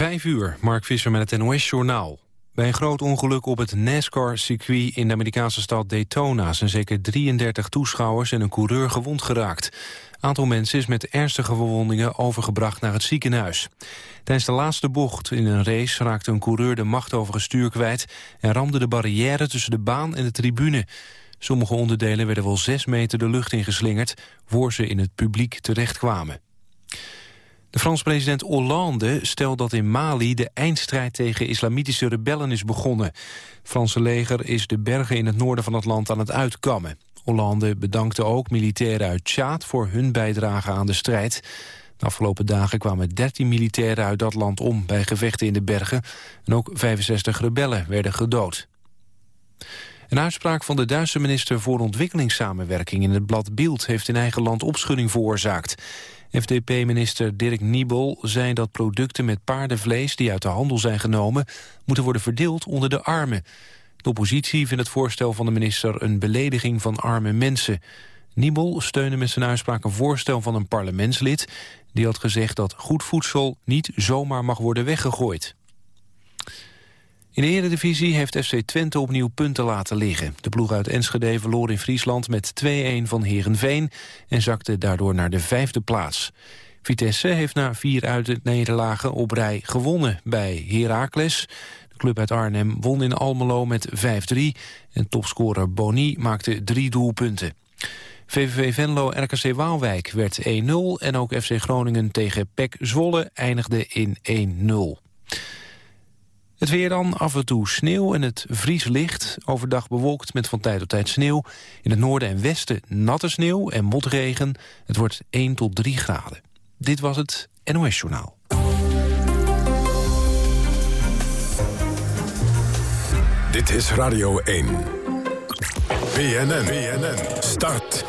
Vijf uur, Mark Visser met het NOS-journaal. Bij een groot ongeluk op het NASCAR-circuit in de Amerikaanse stad Daytona... zijn zeker 33 toeschouwers en een coureur gewond geraakt. Aantal mensen is met ernstige verwondingen overgebracht naar het ziekenhuis. Tijdens de laatste bocht in een race raakte een coureur de macht over het stuur kwijt... en ramde de barrière tussen de baan en de tribune. Sommige onderdelen werden wel zes meter de lucht ingeslingerd... voor ze in het publiek terechtkwamen. De Franse president Hollande stelt dat in Mali de eindstrijd tegen islamitische rebellen is begonnen. Het Franse leger is de bergen in het noorden van het land aan het uitkammen. Hollande bedankte ook militairen uit Tjaad voor hun bijdrage aan de strijd. De afgelopen dagen kwamen 13 militairen uit dat land om bij gevechten in de bergen. En ook 65 rebellen werden gedood. Een uitspraak van de Duitse minister voor ontwikkelingssamenwerking in het blad Bild heeft in eigen land opschudding veroorzaakt. FDP-minister Dirk Niebel zei dat producten met paardenvlees die uit de handel zijn genomen moeten worden verdeeld onder de armen. De oppositie vindt het voorstel van de minister een belediging van arme mensen. Niebel steunde met zijn uitspraak een voorstel van een parlementslid... die had gezegd dat goed voedsel niet zomaar mag worden weggegooid. In de Eredivisie heeft FC Twente opnieuw punten laten liggen. De ploeg uit Enschede verloor in Friesland met 2-1 van Herenveen... en zakte daardoor naar de vijfde plaats. Vitesse heeft na vier uitnederlagen op rij gewonnen bij Heracles. De club uit Arnhem won in Almelo met 5-3... en topscorer Boni maakte drie doelpunten. VVV Venlo RKC Waalwijk werd 1-0 en ook FC Groningen tegen PEC Zwolle eindigde in 1-0. Het weer dan, af en toe sneeuw en het vrieslicht. Overdag bewolkt met van tijd tot tijd sneeuw. In het noorden en westen natte sneeuw en motregen. Het wordt 1 tot 3 graden. Dit was het NOS Journaal. Dit is Radio 1. BNN, BNN, start.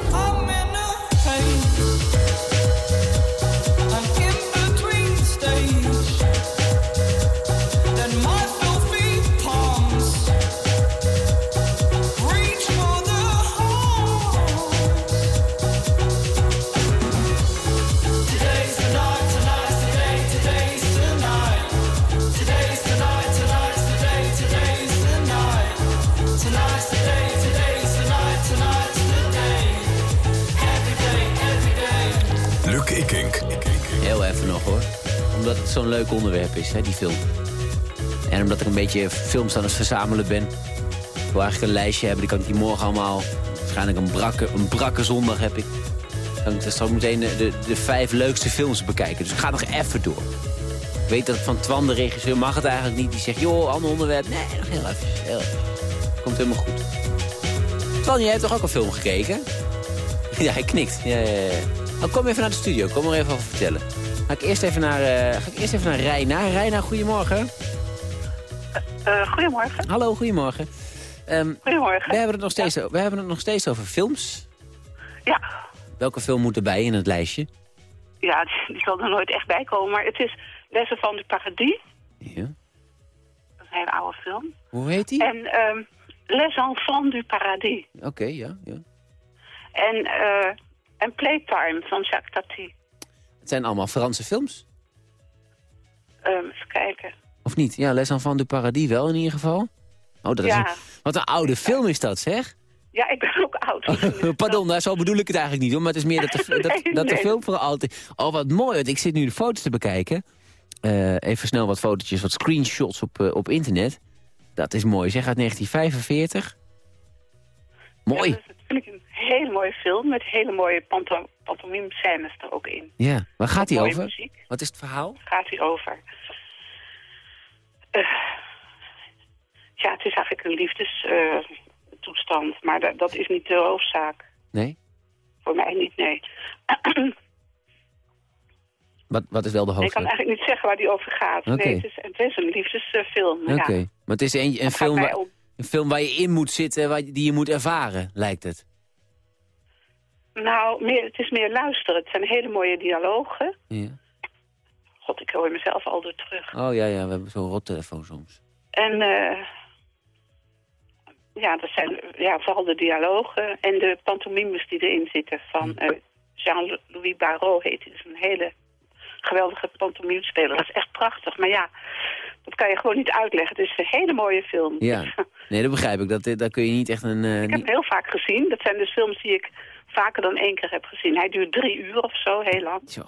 Zo'n leuk onderwerp is, hè, die film. En omdat ik een beetje films aan het verzamelen ben. Ik wil eigenlijk een lijstje hebben, die kan ik die morgen allemaal... Waarschijnlijk een brakke, een brakke zondag heb ik. Dan zal ik meteen de, de, vijf leukste films bekijken. Dus ik ga nog even door. Ik weet dat van Twan, de regisseur, mag het eigenlijk niet. Die zegt, joh, ander onderwerp. Nee, nog heel even. Heel. Komt helemaal goed. Twan, jij hebt toch ook een film gekeken? Ja, hij knikt. Ja, ja, ja. Oh, kom even naar de studio. Kom er even over vertellen. Ga ik eerst even naar, uh, ga ik eerst even naar Reina. Reina, goedemorgen. Uh, goedemorgen. Hallo, goedemorgen. Um, goedemorgen. We hebben, het nog steeds, we hebben het nog steeds over films. Ja. Welke film moet erbij in het lijstje? Ja, die, zal er nooit echt bij komen. Maar het is Lessen van de Paradis. Ja. Dat is een hele oude film. Hoe heet die? En um, Les Enfants du Paradis. Oké, ja, ja. En, uh, en Playtime van Jacques Tati. Het zijn allemaal Franse films. Um, even kijken. Of niet? Ja, Les Enfants du Paradis wel in ieder geval. Oh, dat is een, wat een oude film is dat, zeg. Ja, ik ben ook oud. Pardon, nou, zo bedoel ik het eigenlijk niet, hoor. Maar het is meer dat de, dat, dat de film voor altijd... Oh, wat mooi, want ik zit nu de foto's te bekijken. Uh, even snel wat fotootjes, wat screenshots op, uh, op internet. Dat is mooi, zeg, uit 1945. Mooi. Ja, dat vind ik een hele mooie film met hele mooie pantom pantomime scènes er ook in. Ja, waar gaat hij over? Muziek. Wat is het verhaal? Gaat hij over? Uh, ja, het is eigenlijk een liefdestoestand, uh, maar dat, dat is niet de hoofdzaak. Nee? Voor mij niet, nee. wat, wat is wel de hoofdzaak? Ik kan eigenlijk niet zeggen waar die over gaat. Okay. Nee, het is, het is een liefdesfilm. Oké, okay. ja. maar het is een, een film, waar, een film waar je in moet zitten, waar, die je moet ervaren, lijkt het. Nou, meer, het is meer luisteren. Het zijn hele mooie dialogen. Ja. God, ik hoor mezelf al door terug. Oh ja, ja, we hebben zo'n rottelefoon soms. En uh, ja, dat zijn ja, vooral de dialogen en de pantomimes die erin zitten. Van uh, Jean-Louis Barrault heet hij. Dus een hele geweldige pantomimespeler. Dat is echt prachtig. Maar ja, dat kan je gewoon niet uitleggen. Het is een hele mooie film. Ja, nee, dat begrijp ik. Dat, dat kun je niet echt een... Uh, ik heb hem heel vaak gezien. Dat zijn dus films die ik vaker dan één keer heb gezien. Hij duurt drie uur of zo, heel lang. Zo,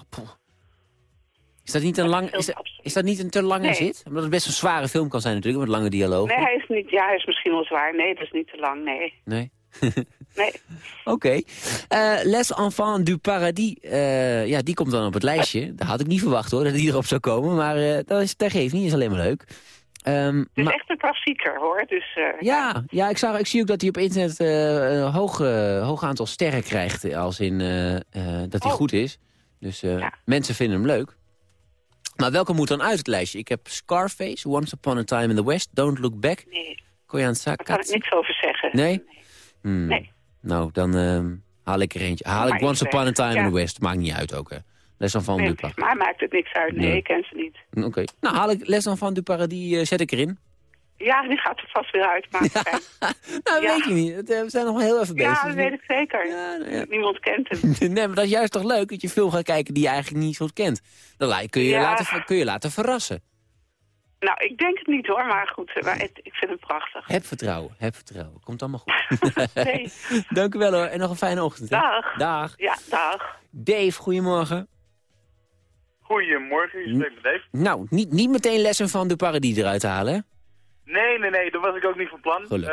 is dat niet een, lang, is, dat, is dat niet een te lange zit? Omdat het best een zware film kan zijn natuurlijk, met lange dialoog. Nee, hij is, niet, ja, hij is misschien wel zwaar. Nee, dat is niet te lang, nee. Nee? nee. Oké. Okay. Uh, eh, Les Enfants du Paradis, uh, ja, die komt dan op het lijstje. Daar had ik niet verwacht hoor, dat die erop zou komen. Maar uh, dat, is, dat geeft niet, is alleen maar leuk. Um, het is maar... echt een klassieker hoor. Dus, ja, ja ik, zag, ik zie ook dat hij op internet een hoog, hoog aantal sterren krijgt. Als in dat hij oh. goed is. Dus ja. mensen vinden hem leuk. Maar welke moet dan uit het lijstje? Ik heb Scarface, Once Upon a Time in the West, Don't Look Back. Nee, Koyan daar kan ik niks over zeggen. Nee? Hmm. nee. Nou, dan uh, haal ik er eentje. Haal ik Once Upon a Time in the West. Maakt niet uit ook, hè. Les van nee, Maar maakt het niks uit. Nee, ik ken ze niet. Oké. Nou, haal ik Les van du Paradis, uh, zet ik erin. Ja, die gaat er vast weer uit. Maar nou, weet je niet. Eh, we zijn nog heel even bezig. Ja, dat weet ik zeker. Ja, nou ja. Niemand kent hem. nee, maar dat is juist toch leuk dat je film gaat kijken die je eigenlijk niet zo kent. Dan kun je, laten, kun je laten verrassen. Nou, ik denk het niet hoor, maar goed, maar het, ik vind het prachtig. Heb vertrouwen, heb vertrouwen. Komt allemaal goed. nee. Dank u wel hoor, en nog een fijne ochtend. Hè? Dag. Dag. Ja, dag. Dave, goedemorgen. Goedemorgen, je spreekt met Dave. Nou, niet, niet meteen lessen van de paradie eruit halen, hè? Nee, nee, nee, dat was ik ook niet van plan. Uh,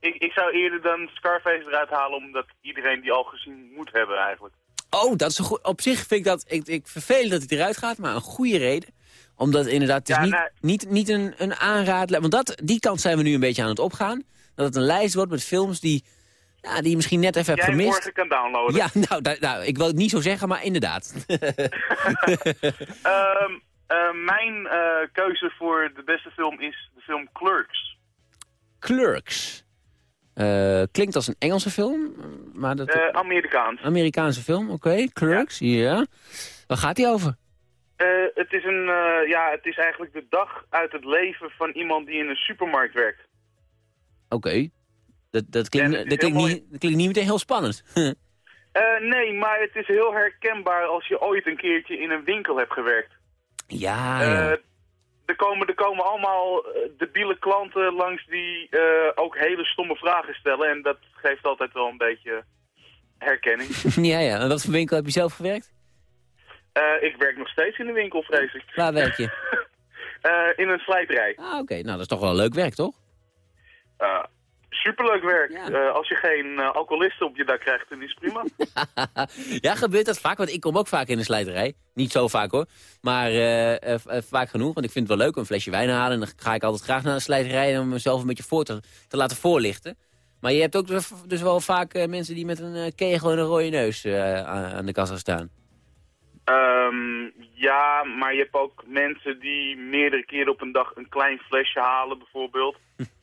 ik, ik zou eerder dan Scarface eruit halen, omdat iedereen die al gezien moet hebben eigenlijk. Oh, dat is een goed. Op zich vind ik dat, ik, ik vervel dat hij eruit gaat, maar een goede reden. Omdat inderdaad, het is niet, niet, niet een, een aanraad, want dat, die kant zijn we nu een beetje aan het opgaan. Dat het een lijst wordt met films die, ja, die je misschien net even hebt gemist. Die morgen kan downloaden. Ja, nou, nou, ik wil het niet zo zeggen, maar inderdaad. um, Uh, mijn uh, keuze voor de beste film is de film Clerks. Clerks. Uh, klinkt als een Engelse film, maar dat... Amerikaans. Amerikaanse film, oké. Clerks, ja. ja. Waar gaat die over? het, is een, ja, het is eigenlijk de dag uit het leven van iemand die in een supermarkt werkt. Oké. Dat, dat, klinkt, dat, klinkt niet, dat klinkt niet meteen heel spannend. nee, maar het is heel herkenbaar als je ooit een keertje in een winkel hebt gewerkt. Ja, ja. Uh, er, komen, er komen allemaal uh, debiele klanten langs die uh, ook hele stomme vragen stellen. En dat geeft altijd wel een beetje herkenning. ja, ja. En wat voor winkel heb je zelf gewerkt? ik werk nog steeds in de winkel, vrees ik. Waar werk je? in een slijterij. Ah, oké. Nou, dat is toch wel leuk werk, toch? Superleuk werk. Eh, als je geen uh, alcoholisten op je dak krijgt, dan is het prima. ja, gebeurt dat vaak? Want ik kom ook vaak in de slijterij. Niet zo vaak hoor. Maar uh, vaak genoeg. Want ik vind het wel leuk een flesje wijn halen. En dan ga ik altijd graag naar de slijterij om mezelf een beetje voor te, te laten voorlichten. Maar je hebt ook dus, dus wel vaak mensen die met een kegel en een rode neus aan de kassa staan. Um, ja, maar je hebt ook mensen die meerdere keren op een dag een klein flesje halen bijvoorbeeld.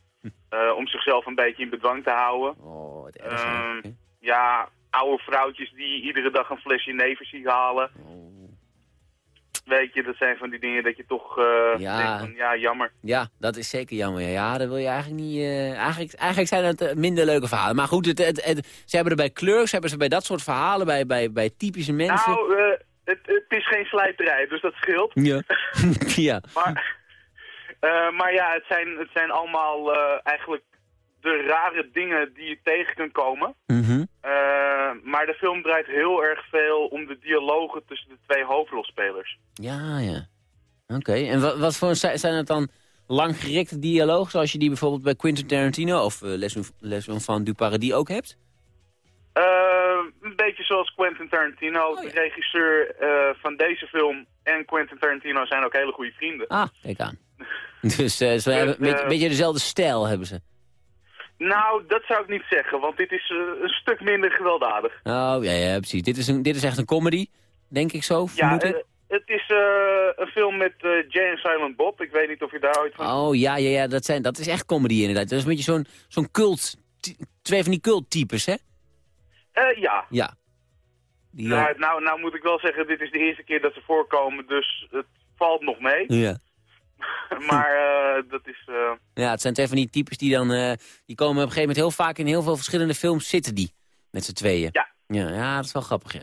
Uh, om zichzelf een beetje in bedwang te houden. Oh, wat erg. Uh, ja, oude vrouwtjes die iedere dag een flesje nevensie halen. Oh. Weet je, dat zijn van die dingen dat je toch uh, ja. denkt van, ja, jammer. Ja, dat is zeker jammer. Ja, dat wil je eigenlijk niet... Uh, eigenlijk, eigenlijk zijn het minder leuke verhalen. Maar goed, het, het, het, ze hebben er bij Clerks, hebben ze bij dat soort verhalen, bij, bij, bij typische mensen... Nou, het, het is geen slijterij, dus dat scheelt. Ja. ja. maar... Uh, maar ja, het zijn, het zijn allemaal uh, eigenlijk de rare dingen die je tegen kan komen. Mm -hmm. uh, maar de film draait heel erg veel om de dialogen tussen de twee hoofdrolspelers. Ja, ja. Oké, en wat, wat voor zijn het dan langgerekte dialogen, zoals je die bijvoorbeeld bij Quentin Tarantino of uh, Les van Du Paradis ook hebt? een beetje zoals Quentin Tarantino. Oh, de regisseur van deze film en Quentin Tarantino zijn ook hele goede vrienden. Ah, kijk aan. Dus uh, ze hebben een beetje, beetje dezelfde stijl hebben ze. Nou, dat zou ik niet zeggen, want dit is uh, een stuk minder gewelddadig. Oh, ja, ja precies. Dit is, een, dit is echt een comedy, denk ik zo, Ja, het is een film met Jay en Silent Bob. Ik weet niet of je daar ooit van... Oh, ja, ja, ja dat, zijn, dat is echt comedy inderdaad. Dat is een beetje zo'n zo'n cult... Twee van die culttypes, hè? ja. Ja. Die, nou, nou, nou moet ik wel zeggen, dit is de eerste keer dat ze voorkomen, dus het valt nog mee. Ja. maar uh, dat is... Uh... Ja, het zijn twee van die types die dan... Uh, die komen op een gegeven moment heel vaak in heel veel verschillende films zitten die. Met z'n tweeën. Ja, Ja, ja, dat is wel grappig.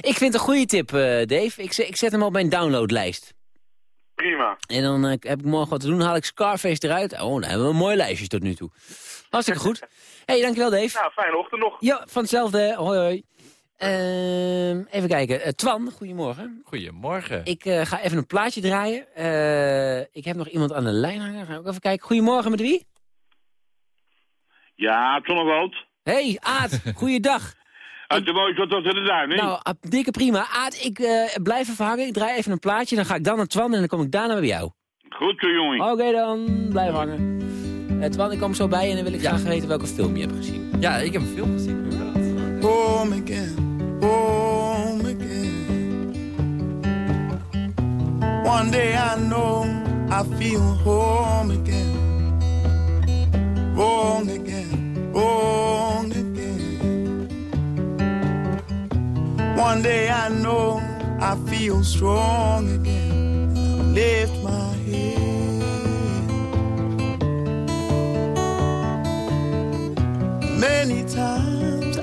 Ik vind het een goede tip, eh, Dave. Ik, zet- ik zet hem op mijn downloadlijst. Prima. En dan eh, heb ik morgen wat te doen, haal ik Scarface eruit. Oh, dan hebben we een mooi lijstje tot nu toe. Hartstikke goed. hey, dankjewel Dave. Nou, fijne ochtend nog. Ja, van hetzelfde. Hoi, hoi. Ehm, even kijken. Eh, Twan, goedemorgen. Goedemorgen. Ik eh, ga even een plaatje draaien. Eh, ik heb nog iemand aan de lijn hangen. Ga ik ook even kijken. Goedemorgen, met wie? Ja, Zonnewoud. Hey, Aad. Goeiedag. Uit de was in de duin, hè? Nou, dikke prima. Aad, ik eh, blijf even hangen. Ik draai even een plaatje. Dan ga ik dan naar Twan en dan kom ik daarna bij jou. Goed zo, jongen. Oké dan, blijf hangen. Twan, ik kom zo bij en dan wil ik graag weten welke film je hebt gezien. Ja, ik heb een film gezien, inderdaad. Home again, home again. One day I know I feel home again, wrong again, wrong again. One day I know I feel strong again. Lift my head. Many times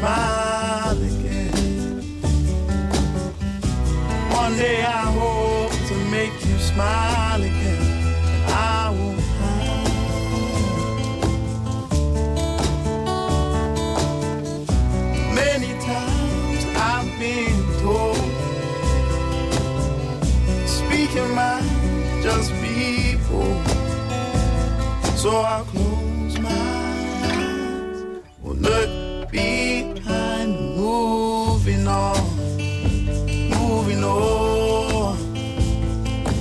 smile again. One day I hope to make you smile again. I will hide. Many times I've been told Speak your mind, just be bold So I'll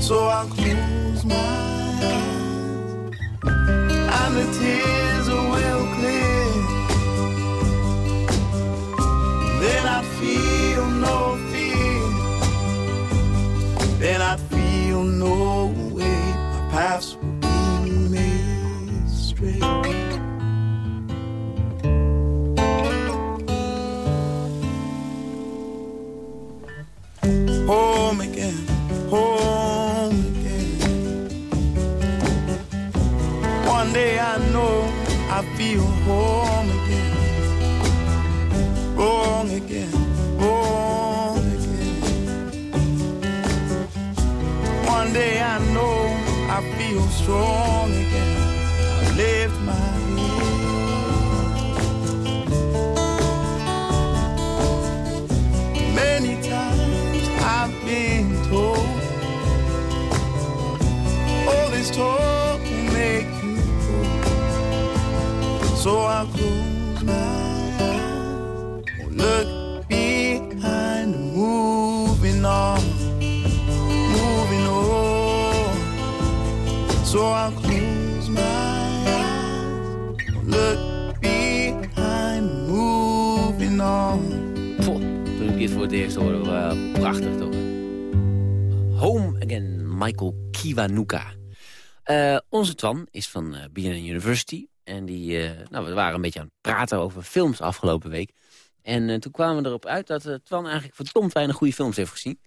So I'll close my eyes And the tears feel again wrong again, wrong again. One day I know I feel strong again. I lift my dit voor het eerst was prachtig toch? Home Again, Michael Kiwanuka. Eh, onze Twan is van BNN University. En die, eh, nou, we waren een beetje aan het praten over films afgelopen week. En eh, toen kwamen we erop uit dat eh, Twan eigenlijk verdomd weinig goede films heeft gezien.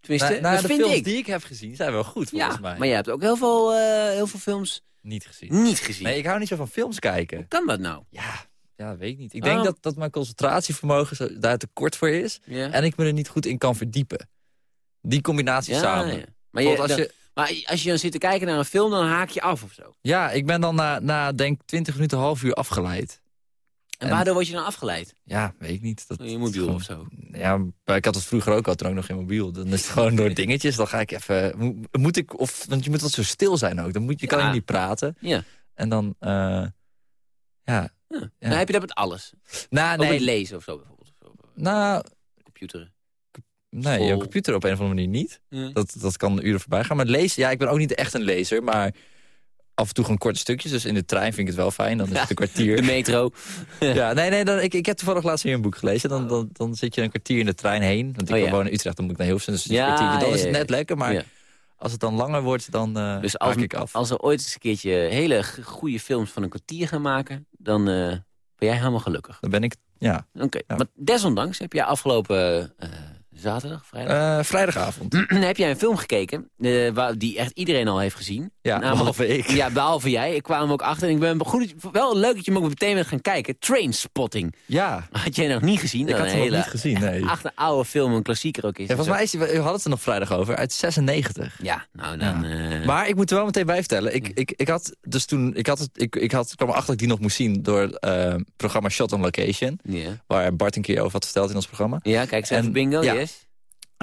Tenminste, dat de vind films ik. die ik heb gezien zijn wel goed, volgens ja, mij. maar je hebt ook heel veel, heel veel films Niet gezien. niet gezien. Nee, ik hou niet zo van films kijken. Hoe kan dat nou? Ja, ja weet ik niet. Ik Oh. denk dat, dat mijn concentratievermogen zo, daar te kort voor is. Ja. En ik me er niet goed in kan verdiepen. Die combinatie Ja, samen. ja. Maar, je, als je, maar als je dan zit te kijken naar een film, dan haak je af of zo. ja, ik ben dan na, na denk 20 minuten, half uur afgeleid. En, En- waardoor word je dan afgeleid? Ja, weet ik niet. Dat, je mobiel gewoon- of zo? Ja, ik had het vroeger ook al, toen ook nog geen mobiel. Dan is het gewoon door dingetjes. Dan ga ik even... mo- Moet ik... Of, want je moet wat zo stil zijn ook. Dan moet je, kan je niet praten. Ja. En dan... eh, ja. Ja. Dan heb je dat met alles. Nou, met nee. lezen of zo bijvoorbeeld. Nou, computeren? Nee, Vol. jouw computer op een of andere manier niet. Ja. Dat, dat kan uren voorbij gaan. Maar lezen, ja, ik ben ook niet echt een lezer, maar af en toe gewoon korte stukjes. Dus in de trein vind ik het wel fijn, dan is het een kwartier. De metro. Ja, nee, nee, dan, ik, ik heb toevallig laatst weer een boek gelezen. Dan, dan, dan zit je een kwartier in de trein heen. Want ik Oh, ja. woon in Utrecht, dan moet ik naar Hilversum. Dus Ja, dan is het net lekker. Maar als het dan langer wordt, dan Dus als, haak ik af. als er ooit eens een keertje hele goede films van een kwartier gaan maken... dan eh, ben jij helemaal gelukkig. Dan ben ik, ja, Oké, maar desondanks heb jij afgelopen eh, zaterdag, vrijdag... eh, vrijdagavond. heb jij een film gekeken eh, waar, die echt iedereen al heeft gezien. Ja, behalve ik. Ja, behalve jij. Ik kwam er ook achter en ik ben goed, wel leuk dat je hem ook meteen bent gaan kijken. Trainspotting. Ja, Had jij nog niet gezien? ik had het nog hele niet gezien, nee. Ja, Echt een oude film, een klassieker ook is. volgens mij is we hadden het er nog vrijdag over, uit 96. Ja, nou dan... eh, Maar ik moet er wel meteen bij vertellen. Ik, ik, ik had dus toen, ik had het, ik, ik had, kwam erachter dat ik die nog moest zien door het programma Shot on Location. ja. Waar Bart een keer over had verteld in ons programma. ja, kijk eens En- even bingo, ja. yes.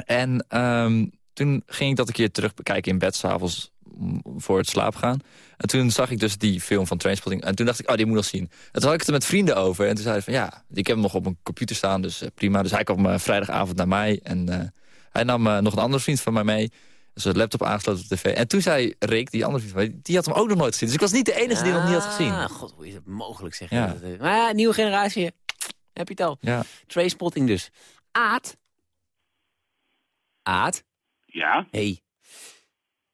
En ehm, toen ging ik dat een keer terug bekijken in bed s'avonds mm, voor het slaap gaan. En toen zag ik dus die film van Trainspotting. En toen dacht ik, oh, die moet ik nog zien. En toen had ik het er met vrienden over. En toen zei hij van, ja, ik heb hem nog op mijn computer staan, dus eh, prima. Dus hij kwam eh, vrijdagavond naar mij. En eh, hij nam nog een andere vriend van mij mee. Zijn laptop aangesloten op de tv. En toen zei Rick, die andere vriend van mij, die had hem ook nog nooit gezien. Dus ik was niet de enige die hem nog niet had gezien. Ah, god, hoe is het mogelijk, zeg. Ja. Maar ja, nieuwe generatie, heb je het al. Ja. Trainspotting dus. Aad? Aad? Ja, Hey.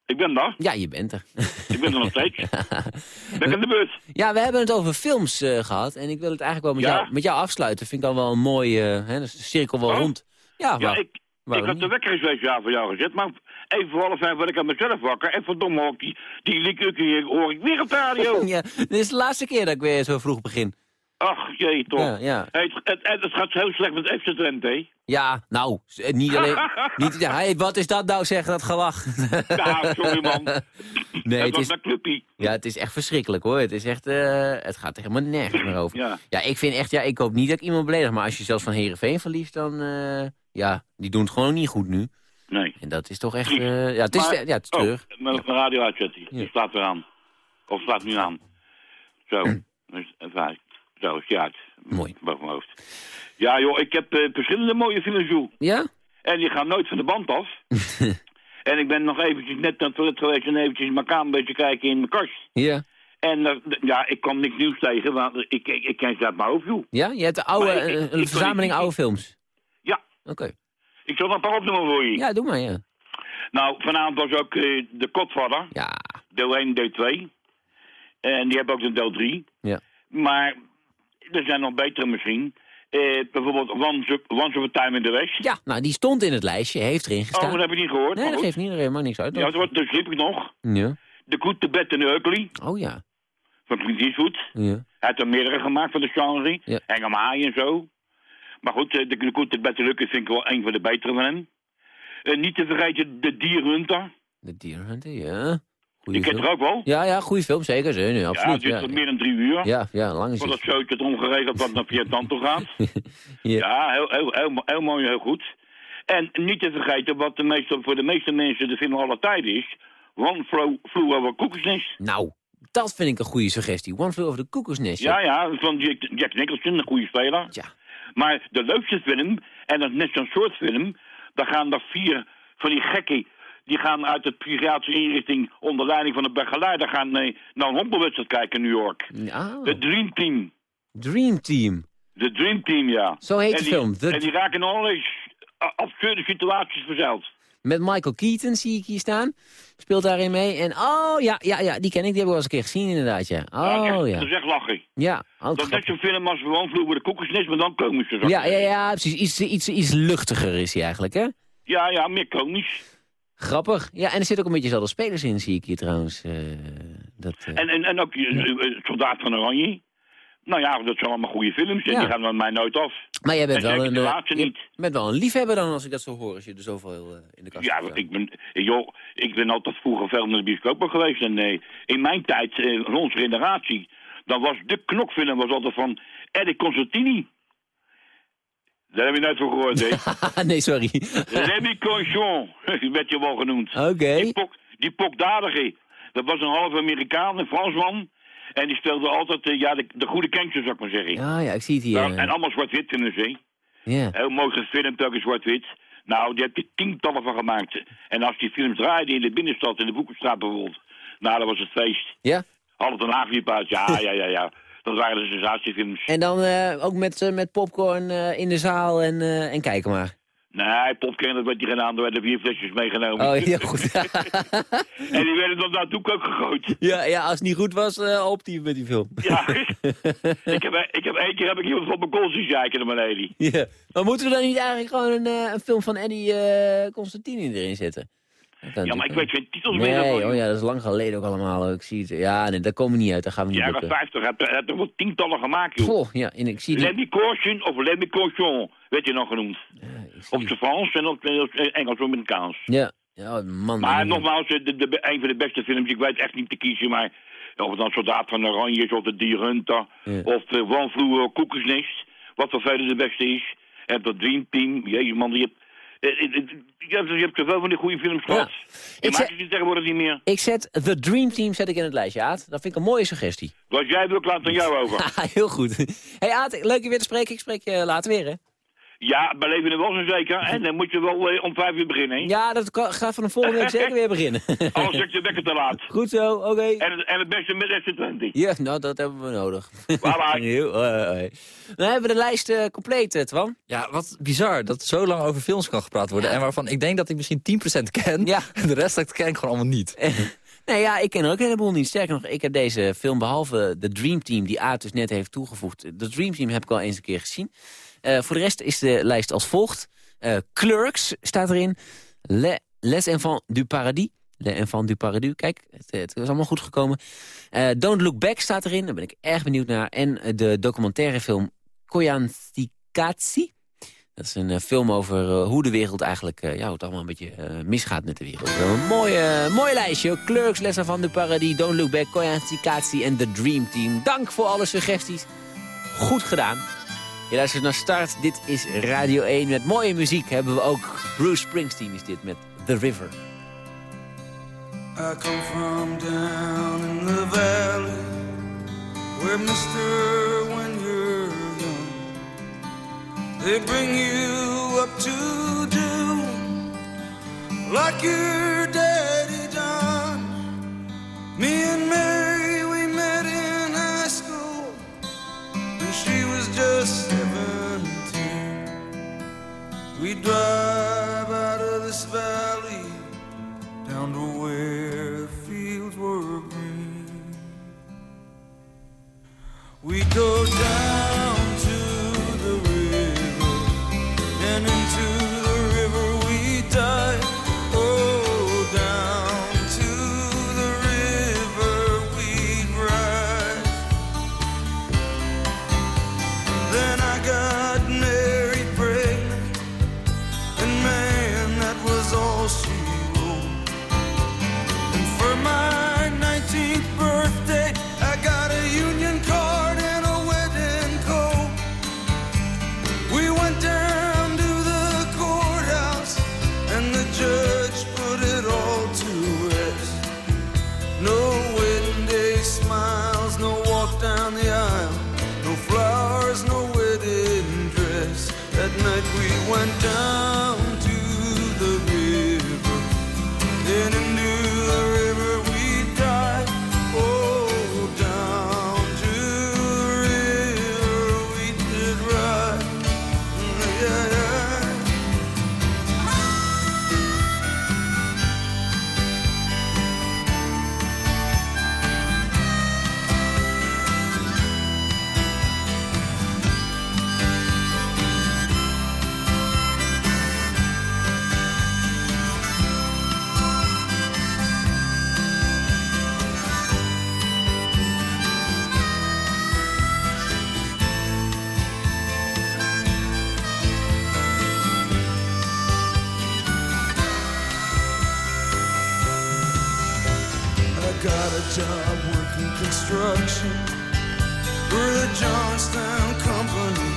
ik ben daar. Ja, je bent er. Ik ben er nog steeds. Ben ik in de buurt? Ja, we hebben het over films eh, gehad. En ik wil het eigenlijk wel met, Ja? jou, met jou afsluiten. Vind ik dan wel een mooi... eh hè, dus de cirkel wel Oh. rond. Ja, Ja, ik, ik had de wekker eens speciaal voor jou gezet, maar even voor half vijf word ik aan mezelf wakker. En verdomme ook, die, die likukkie hoor ik weer op de radio. Ja, dit is de laatste keer dat ik weer zo vroeg begin. Ach, jee toch. Ja, ja. Hey, het, het, het, het gaat heel slecht met FC Twente, hè? Ja, nou, eh, niet alleen... niet, ja, hey, wat is dat nou, zeg, dat gelach? Ja, sorry man. nee, het is, dat ja, het is echt verschrikkelijk, hoor. Het is echt... eh, het gaat er helemaal nergens meer over. Ja. Ja, ik vind echt... Ja, ik hoop niet dat ik iemand beledig. Maar als je zelfs van Heerenveen verliest, dan... eh, ja, die doen het gewoon niet goed nu. Nee. En dat is toch echt... ja, het is, Maar- ja, het is terug. Oh, mijn, mijn radio uitzetten. Die staat weer aan. Of staat nu aan. Zo. Dus, even uit. Uit. Mooi. Boven mijn hoofd. Ja joh, ik heb eh, verschillende mooie films joh. Ja? En die gaan nooit van de band af. en ik ben nog eventjes net naar het toilet geweest en eventjes mijn kamer een beetje kijken in mijn kast. Ja. En eh, ja, ik kwam niks nieuws tegen, want ik, ik, ik ken ze uit mijn hoofd joh. Ja? Je hebt een, oude, ik- ik- een- ik verzameling oude films? Ja, Oké. ik zal een paar opnoemen voor je. Ja, doe maar, ja. Nou, vanavond was ook eh, de Godfather, Ja. deel 1 deel 2. En die hebben ook een deel 3. Ja. Maar er zijn nog betere misschien. Eh, bijvoorbeeld Once, Once Upon a Time in the West. Ja, nou, die stond in het lijstje. Heeft erin Oh, gestaan. dat heb ik niet gehoord. nee, dat goed. geeft niet. Maakt niks uit. Ja, dat dus riep ik nog. Ja. The Good, The Bad The Ugly Oh ja. van Clint Eastwood. Ja. Hij heeft er meerdere gemaakt van de genre. Ja. En zo. Maar goed, eh, de The Good, The Bad Ugly vind ik wel een van de betere van hem. Eh, niet te vergeten The Deer Hunter. De Deer Hunter, ja. Goeie Die kent er ook wel. Ja, ja, goede film, zeker. Nee, Ja, absoluut. het duurt Ja, tot meer dan drie uur. ja, ja, lang is het. zootje het ongeregeld wat naar Vietnam toe gaat. Ja. Ja, heel, heel, heel, heel mooi, heel goed. En niet te vergeten wat de meeste, voor de meeste mensen de film aller tijden is. One Flew, flew Over Cuckoo's Nest. Nou, dat vind ik een goede suggestie. One Flew Over the Cuckoo's Nest. Ja, ja, van Jack, Jack Nicholson, een goede speler. Ja. Maar de leukste film, en dat is net zo'n soort film... daar gaan er vier van die gekken... die gaan uit de psychiatrische inrichting... onder leiding van de begeleider gaan eh, naar een honkbalwedstrijd kijken in New York. De Dream Team. Dream Team. De Dream Team, ja. Zo heet en de die, film. En die raken in allerlei absurde situaties verzeild. Met Michael Keaton zie ik hier staan. Speelt daarin mee. En oh, ja, ja, ja, die ken ik. Die heb ik wel eens een keer gezien inderdaad, ja. Ja, Oh, ja. Dat is echt lachen. Ja, Dat is net zo'n film als gewoon vloegen de koekjesnest, maar dan komisch. Ja, ja, ja, precies. Iets, iets, iets luchtiger is hij eigenlijk, hè? Ja, ja, meer komisch. Grappig. Ja, en er zitten ook een beetje dezelfde spelers in, zie ik hier trouwens. eh, dat, eh, En, en, en ook eh, Soldaat van Oranje. Nou ja, dat zijn allemaal goede films en Ja. die gaan van mij nooit af. Maar jij bent en wel een, de je bent wel een liefhebber dan, als ik dat zo hoor, als je er zoveel in de kast Ja, ik ben, joh, ik ben altijd vroeger veel naar de bioscoop geweest. En eh, in mijn tijd, van onze generatie, dan was de knokfilm was altijd van Eddie Constantini. Daar heb je nooit van gehoord, hè? nee, sorry. Remy Conchon, werd je wel genoemd. Oké. Die, pok, die pokdalige. Dat was een half Amerikaan, een Fransman. En die speelde altijd eh, ja, de, de goede kentjes, zou ik maar zeggen. Ja, ja, ik zie het hier. Nou, en allemaal zwart-wit in de zee. Ja. Heel mooi gefilmd, ook in zwart-wit. Nou, die heb je tientallen van gemaakt. En als die films draaiden in de binnenstad, in de Boekenstraat bijvoorbeeld... Nou, dat was het feest. Ja? Altijd een Haag liep uit. Ja, ja, ja, ja. Dat waren de sensatiefilms. En dan eh, ook met, eh, met popcorn eh, in de zaal en, en kijken maar. Nee, popcorn, dat werd niet gedaan. Er werden vier flesjes meegenomen. Oh, ja, goed. en die werden dan naartoe ook gegooid. ja, ja, als het niet goed was, eh op die met die film. Ja, ik heb, ik heb één keer heb ik iemand van mijn kol zien zeiken naar beneden. ja. Maar moeten we dan niet eigenlijk gewoon een, een film van Eddie eh Constantini erin zetten? Ja, maar ik weet geen titels meer. Nee, oh ja, dat is lang geleden ook allemaal. Ik zie het. Ja, nee, daar komen we niet uit. Daar gaan we niet Jaren lukken. 50 heb je er wel tientallen gemaakt, joh. Goh, ja, en ik zie die... Lemmy Caution of Lemmy Caution, werd je nog genoemd. zie Op die- zijn Frans en op het Engels of Amerikaans. Ja, ja man. Maar nogmaals, de, de, een van de beste films, ik weet echt niet te kiezen, maar of het dan Soldaat van Oranje is, of de Die Hunter, Ja. of de One Flew Over Cuckoo's Nest, wat voor velen de beste is. En dat Dream Team, jezus man, je hebt, eh, eh, eh, je hebt, je hebt zoveel van die goede films gehad. Je Ik maakt het tegenwoordig niet meer. Ik zet The Dream Team zet ik in het lijstje, Aad. Dat vind ik een mooie suggestie. Wat jij wil, laat aan jou over. Heel goed. hey Aad, leuk je weer te spreken. Ik spreek je later weer, hè? Ja, bij leven er wel zo zeker. En dan moet je wel eh, om vijf uur beginnen, hè? Ja, dat kan- gaat van de volgende week zeker weer beginnen. Anders zet je de wekker te laat. Goed zo, oké. En, het- en het beste met S20. Ja, nou, dat hebben we nodig. Bye bye. Heel, hoi, hoi. Dan hebben we de lijst eh, compleet, eh, Twan. Ja, wat bizar dat zo lang over films kan gepraat worden. En waarvan ik denk dat ik misschien 10% ken. Ja. En de rest dat ken ik gewoon allemaal niet. Nee, ja, ik ken er ook een heleboel niet. Sterker nog, ik heb deze film, behalve de Dream Team, die Aad dus net heeft toegevoegd. De Dream Team heb ik al eens een keer gezien. Eh, voor de rest is de lijst als volgt. Eh, Clerks staat erin. Le, Les Enfants du Paradis. Les Enfants du Paradis. Kijk, het, is allemaal goed gekomen. Eh, Don't Look Back staat erin. Daar ben ik erg benieuwd naar. En de documentaire film Koyanstikatsi. Dat is een film over hoe de wereld eigenlijk, ja, hoe het allemaal een beetje misgaat met de wereld. Een mooi, mooi lijstje. Clerks, Lessen van de Paradis, Don't Look Back, Koyanstikatsi en The Dream Team. Dank voor alle suggesties. Goed gedaan. Je luistert naar Start. Dit is Radio 1. Met mooie muziek hebben we ook. Bruce Springsteen is dit met The River. I come from down in the valley where mister when you're young they bring you up to do like your job working construction for the Johnstown Company.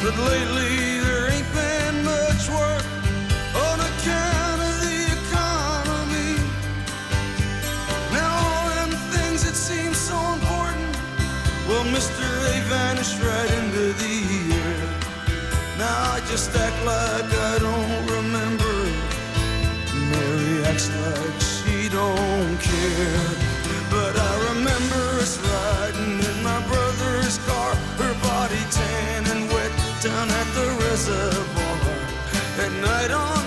But lately there ain't been much work on account of the economy. Now all them things that seem so important, well, Mr. They vanished right into the air. Now I just act like I don't down at the reservoir. At night on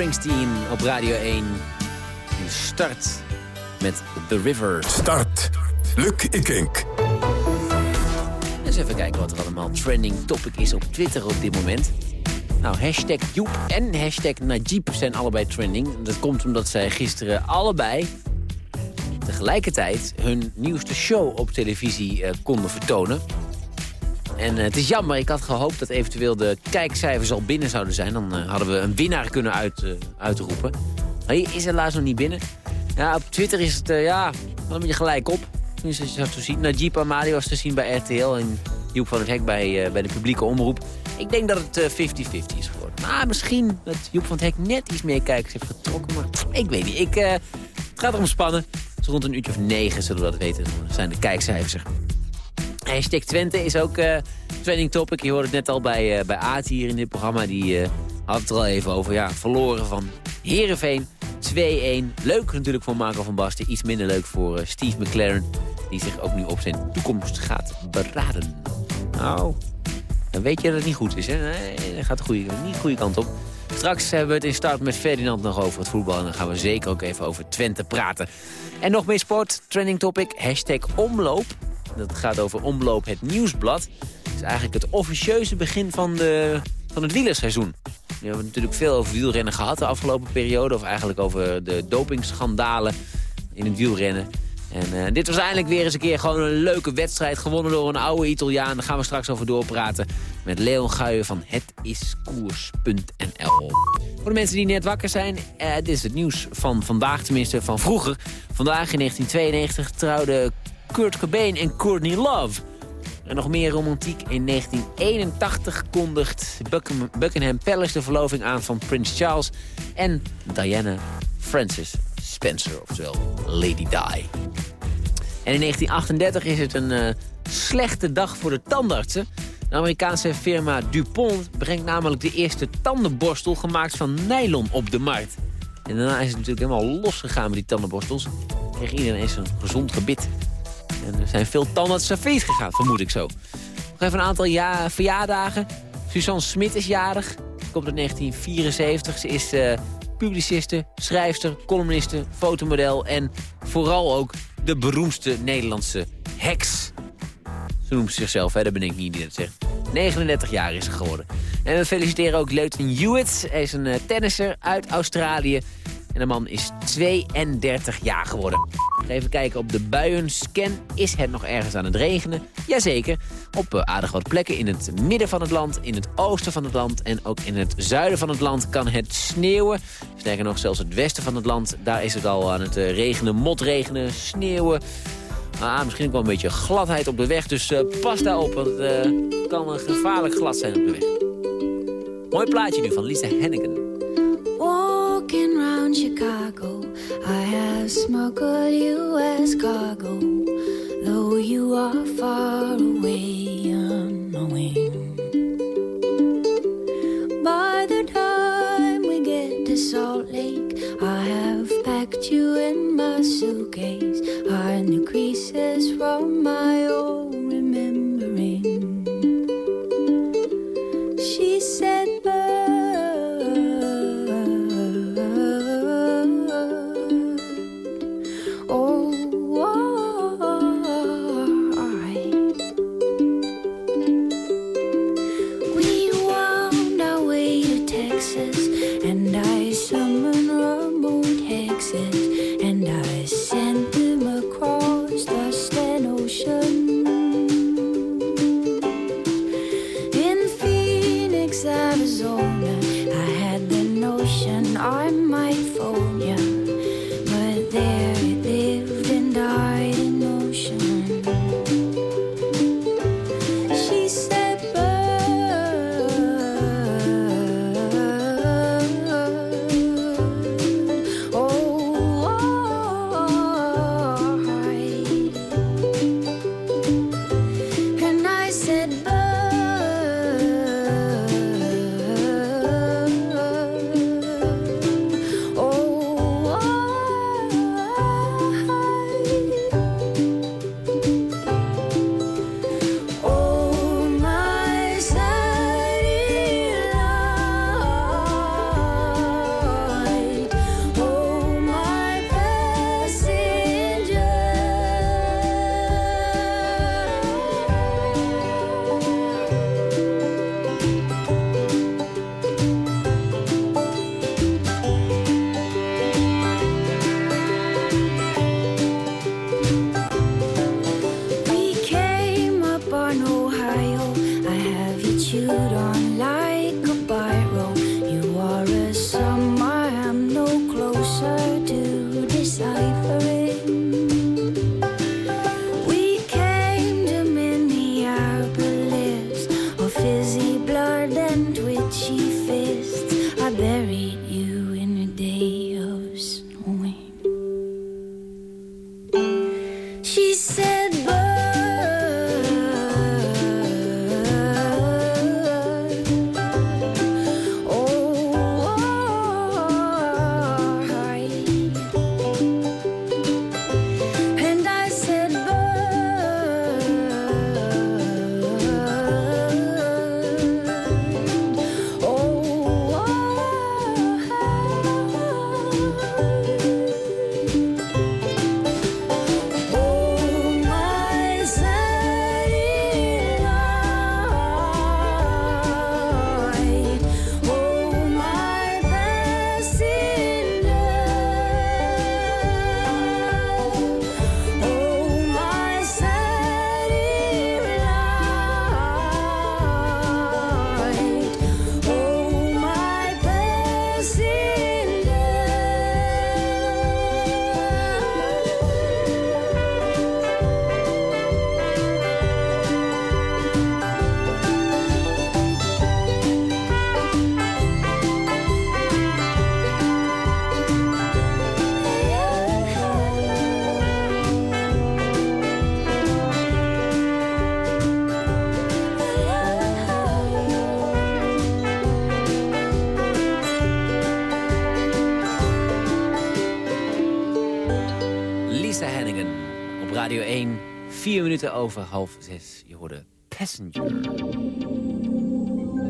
Springsteen op Radio 1. De start met The River. Start. Luc Ikink. Eens even kijken wat er allemaal trending topic is op Twitter op dit moment. Nou, hashtag Joep en hashtag Najib zijn allebei trending. Dat komt omdat zij gisteren allebei tegelijkertijd hun nieuwste show op televisie eh, konden vertonen. En eh, het is jammer, ik had gehoopt dat eventueel de kijkcijfers al binnen zouden zijn. Dan eh, hadden we een winnaar kunnen uit, eh, uitroepen. Maar is helaas nog niet binnen. Ja, op Twitter is het, ja, wel een beetje gelijk op. Dus als je zo ziet, Najib Amali was te zien bij RTL en Joep van het Hek bij, bij de publieke omroep. Ik denk dat het eh, 50-50 is geworden. Maar misschien dat Joep van het Hek net iets meer kijkers heeft getrokken. Maar ik weet niet. Ik, eh, het gaat erom spannen. Rond een uurtje of negen zullen we dat weten. Dan zijn de kijkcijfers er. Hashtag Twente is ook eh trending topic. Je hoorde het net al bij, eh bij Aad hier in dit programma. Die eh, had het er al even over. Ja, verloren van Heerenveen 2-1. Leuk natuurlijk voor Marco van Basten. Iets minder leuk voor Steve McLaren. Die zich ook nu op zijn toekomst gaat beraden. Nou, dan weet je dat het niet goed is. Hè? Dat gaat de goede, niet de goede kant op. Straks hebben we het in start met Ferdinand nog over het voetbal. En dan gaan we zeker ook even over Twente praten. En nog meer sport, trending topic, hashtag omloop. Dat gaat over Omloop het Nieuwsblad. Het is eigenlijk het officieuze begin van, de, van het wielerseizoen. We hebben natuurlijk veel over wielrennen gehad de afgelopen periode. Of eigenlijk over de dopingschandalen in het wielrennen. En eh, dit was eindelijk weer eens een keer gewoon een leuke wedstrijd. Gewonnen door een oude Italiaan. Daar gaan we straks over doorpraten. Met Leon Guijen van hetiskoers.nl. Voor de mensen die net wakker zijn. eh, dit is het nieuws van vandaag, tenminste van vroeger. Vandaag in 1992 trouwden Kurt Cobain en Courtney Love. En nog meer romantiek. In 1981 kondigt Buckingham, Palace de verloving aan van Prins Charles en Diana Frances Spencer, oftewel Lady Di. En in 1938 is het een eh, slechte dag voor de tandartsen. De Amerikaanse firma DuPont brengt namelijk de eerste tandenborstel gemaakt van nylon op de markt. En daarna is het natuurlijk helemaal losgegaan met die tandenborstels. Kreeg iedereen eens een gezond gebit. En er zijn veel tandartsen gegaan, vermoed ik zo. Nog even een aantal ja verjaardagen. Suzanne Smit is jarig. Ze komt uit 1974. Ze is eh, publiciste, schrijfster, columniste, fotomodel... en vooral ook de beroemdste Nederlandse heks. Zo noemt ze zichzelf, hè? dat ben ik niet die dat zegt. 39 jaar is ze geworden. En we feliciteren ook Leuten Hewitt. Hij is een uh, tennisser uit Australië. En de man is 32 jaar geworden. Even kijken op de buienscan. Is het nog ergens aan het regenen? Jazeker. Op uh, aardig wat plekken in het midden van het land, in het oosten van het land... en ook in het zuiden van het land kan het sneeuwen. Sterker nog, zelfs het westen van het land. Daar is het al aan het uh, regenen, motregenen, sneeuwen. Ah, misschien ook wel een beetje gladheid op de weg. Dus eh, pas daar op, want het eh, kan gevaarlijk glad zijn op de weg. Mooi plaatje nu van Lisa. Walking round Chicago, I have smuggled you as cargo. Though you are far away, unknowing. By the time we get to Salt Lake, I have packed you in my suitcase. Hiding the creases from my old Vier minuten over half zes. Je hoorde Passenger.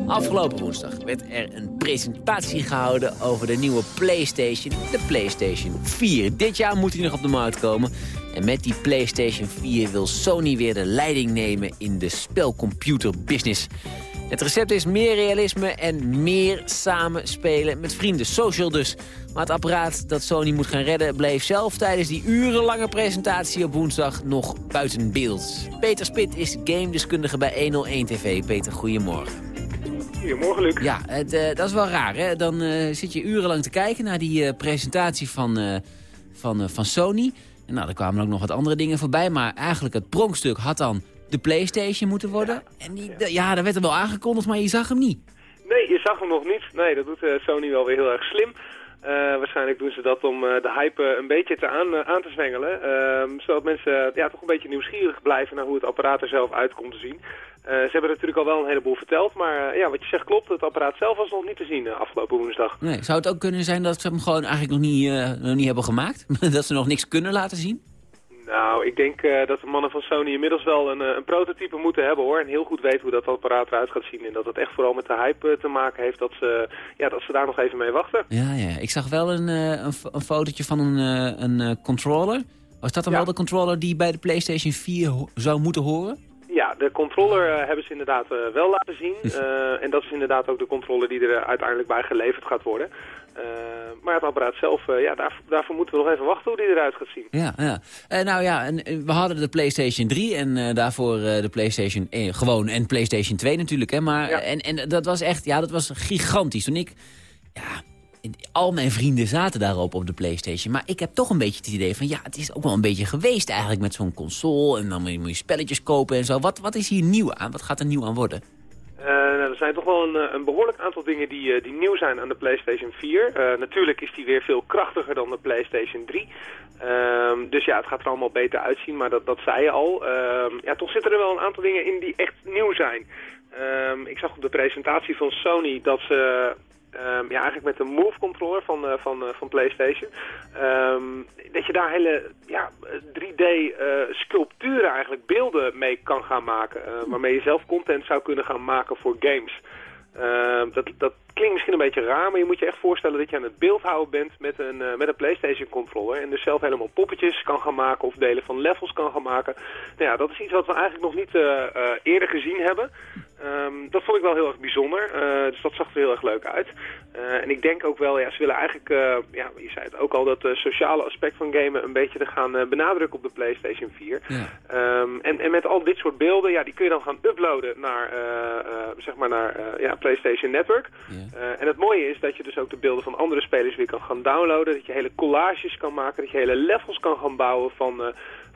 Afgelopen woensdag werd er een presentatie gehouden over de nieuwe PlayStation, de PlayStation 4. Dit jaar moet die nog op de markt komen. En met die PlayStation 4 wil Sony weer de leiding nemen in de spelcomputerbusiness. Het recept is meer realisme en meer samen spelen met vrienden. Social dus. Maar het apparaat dat Sony moet gaan redden... bleef zelf tijdens die urenlange presentatie op woensdag nog buiten beeld. Peter Spit is gamedeskundige bij 101 TV. Peter, goedemorgen. Goedemorgen, Luc. Ja, het, eh, dat is wel raar, hè? Dan eh, zit je urenlang te kijken naar die eh, presentatie van, van, van Sony. En nou, er kwamen ook nog wat andere dingen voorbij. Maar eigenlijk het pronkstuk had dan de Playstation moeten worden. En die, ja, dat werd er wel aangekondigd, maar je zag hem niet. Nee, je zag hem nog niet. Nee, dat doet eh, Sony wel weer heel erg slim. Eh, waarschijnlijk doen ze dat om eh, de hype een beetje te aan, aan te zwengelen. Ehm, zodat mensen ja, toch een beetje nieuwsgierig blijven naar hoe het apparaat er zelf uit komt te zien. Ze hebben natuurlijk al wel een heleboel verteld, maar ja, wat je zegt klopt. Het apparaat zelf was nog niet te zien afgelopen woensdag. Nee, zou het ook kunnen zijn dat ze hem gewoon eigenlijk nog niet, nog niet hebben gemaakt? dat ze nog niks kunnen laten zien? Nou, ik denk eh, dat de mannen van Sony inmiddels wel een, eh, een prototype moeten hebben hoor. En heel goed weten hoe dat apparaat eruit gaat zien. En dat het echt vooral met de hype eh, te maken heeft dat ze, ja, dat ze daar nog even mee wachten. Ja, ja. Ik zag wel een, een, een fotootje van een, een controller. Was dat dan Ja. wel de controller die bij de PlayStation 4 ho- zou moeten horen? Ja, de controller hebben ze inderdaad wel laten zien. En dat is inderdaad ook de controller die er uiteindelijk bij geleverd gaat worden. Eh, maar het apparaat zelf, eh, ja, daar, daarvoor moeten we nog even wachten hoe die eruit gaat zien. Ja, ja. Eh, nou ja, en, we hadden de PlayStation 3 en daarvoor de PlayStation 1 gewoon en PlayStation 2 natuurlijk. Hè, maar, Ja. en, en dat was echt, ja, dat was gigantisch. Toen ik, ja, al mijn vrienden zaten daarop op de PlayStation. Maar ik heb toch een beetje het idee van, ja, het is ook wel een beetje geweest eigenlijk met zo'n console. En dan moet je, moet je spelletjes kopen en zo. Wat, wat is hier nieuw aan? Wat gaat er nieuw aan worden? Zijn toch wel een, eh, een behoorlijk aantal dingen die, eh, die nieuw zijn aan de PlayStation 4. Eh, natuurlijk is die weer veel krachtiger dan de PlayStation 3. Ehm, dus ja, het gaat er allemaal beter uitzien, maar dat, dat zei je al. Ehm, ja, toch zitten er wel een aantal dingen in die echt nieuw zijn. Ehm, ik zag op de presentatie van Sony dat ze ehm, ja, eigenlijk met de Move controller van, eh, van, eh, van PlayStation, ehm, dat je daar hele ja, 3D eh, sculpturen eigenlijk beelden mee kan gaan maken, waarmee je zelf content zou kunnen gaan maken voor games. Ehm, dat, dat klinkt misschien een beetje raar, maar je moet je echt voorstellen dat je aan het beeldhouden bent met een, eh, met een PlayStation controller. En dus zelf helemaal poppetjes kan gaan maken of delen van levels kan gaan maken. Nou ja, dat is iets wat we eigenlijk nog niet eh, eh, eerder gezien hebben. Ehm, dat vond ik wel heel erg bijzonder. Dus dat zag er heel erg leuk uit. En ik denk ook wel, ja, ze willen eigenlijk, ja, je zei het ook al, dat sociale aspect van gamen een beetje te gaan benadrukken op de PlayStation 4. Ja. Ehm, en, en met al dit soort beelden, ja, die kun je dan gaan uploaden naar, zeg maar naar ja, PlayStation Network. Ja. Eh, en het mooie is dat je dus ook de beelden van andere spelers weer kan gaan downloaden. Dat je hele collages kan maken, dat je hele levels kan gaan bouwen van, eh,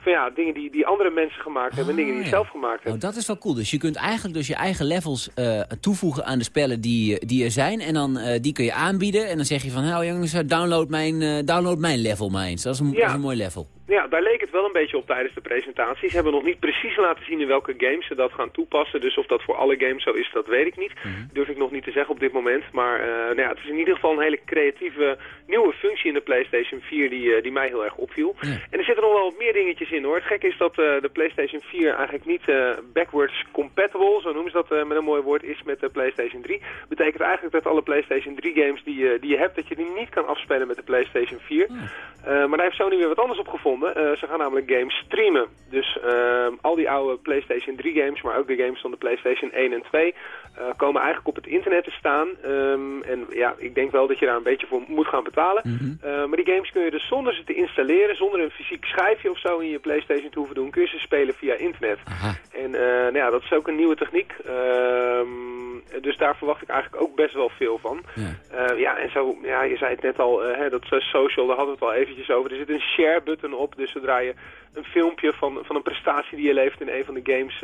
van ja, dingen die, die andere mensen gemaakt hebben en dingen die je Ah, ja. zelf gemaakt hebt. Oh, dat is wel cool. Dus je kunt eigenlijk dus je eigen levels eh, toevoegen aan de spellen die, die er zijn. En dan eh, die kun je aanbieden. En dan zeg je van, nou jongens, eh, download mijn, eh, download mijn level maar eens. Dat is een, Ja. dat is een mooi level. Ja, daar leek het wel een beetje op tijdens de presentatie. Ze hebben nog niet precies laten zien in welke games ze dat gaan toepassen. Dus of dat voor alle games zo is, dat weet ik niet. Durf ik nog niet te zeggen op dit moment. Maar eh, nou ja, het is in ieder geval een hele creatieve nieuwe functie in de PlayStation 4 die, eh, die mij heel erg opviel. En er zitten nog wel wat meer dingetjes in. Het gekke is dat eh, de PlayStation 4 eigenlijk niet eh, backwards compatible, zo noemen ze dat eh, met een mooi woord, is met de PlayStation 3. Betekent eigenlijk dat alle PlayStation 3 games die, die je hebt, dat je die niet kan afspelen met de PlayStation 4. Eh, maar daar heeft Sony weer wat anders op gevonden. Ze gaan namelijk games streamen. Dus ehm, al die oude PlayStation 3 games, maar ook de games van de PlayStation 1 en 2, eh, komen eigenlijk op het internet te staan. Ehm, en ja, ik denk wel dat je daar een beetje voor moet gaan betalen. Eh, maar die games kun je dus zonder ze te installeren, zonder een fysiek schijfje of zo in je PlayStation te hoeven doen, kun je ze spelen via internet. Aha. En eh, nou ja, dat is ook een nieuwe techniek. Ehm, dus daar verwacht ik eigenlijk ook best wel veel van. Ja. Ja, en zo, ja, je zei het net al, hè, dat social, daar hadden we het al eventjes over. Er zit een share button op, dus zodra je een filmpje van, van een prestatie die je levert in een van de games